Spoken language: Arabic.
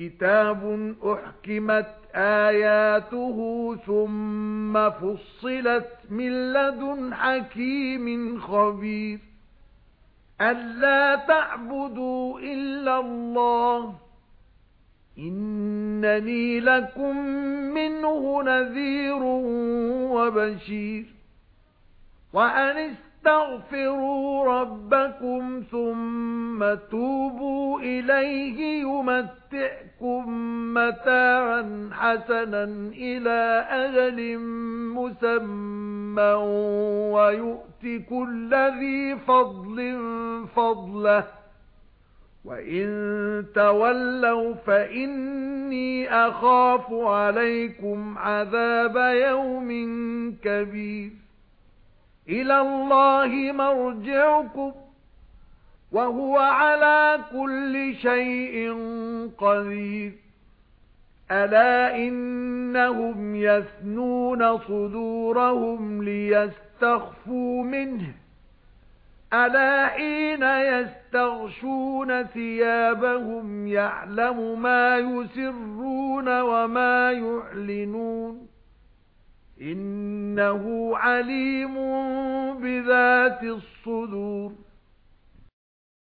كِتَابٌ أُحْكِمَتْ آيَاتُهُ ثُمَّ فُصِّلَتْ مِن لَّدُنْ حَكِيمٍ خَبِيرٍ. أَلَّا تَعْبُدُوا إِلَّا اللَّهَ. إِنَّنِي لَكُمْ مِنْهُ نَذِيرٌ وَبَشِيرٌ. وَأَنِ اسْتَغْفِرُوا رَبَّكُمْ ثُمَّ تُوبُوا إِلَيْهِ يُمَتِّعْكُم مَّتَاعًا حَسَنًا إِلَى أَجَلٍ مُّسَمًّى وَيُؤْتِ كُلَّ ذِي فَضْلٍ فَضْلَهُ. وَإِن تَوَلَّوْا فَإِنِّي أَخَافُ عَلَيْكُمْ عَذَابَ يَوْمٍ كَبِيرٍ. إِلَى اللَّهِ مَرْجِعُكُمْ وَهُوَ عَلَى كُلِّ شَيْءٍ قَدِيرٌ. أَلَا إِنَّهُمْ يَثْنُونَ صُدُورَهُمْ لِيَسْتَخْفُوا مِنْهُ. أَلَا حِينَ يَسْتَغْشُونَ ثِيَابَهُمْ يَعْلَمُ مَا يُسِرُّونَ وَمَا يُعْلِنُونَ. إِنَّهُ عَلِيمٌ بِذَاتِ الصُّدُورِ.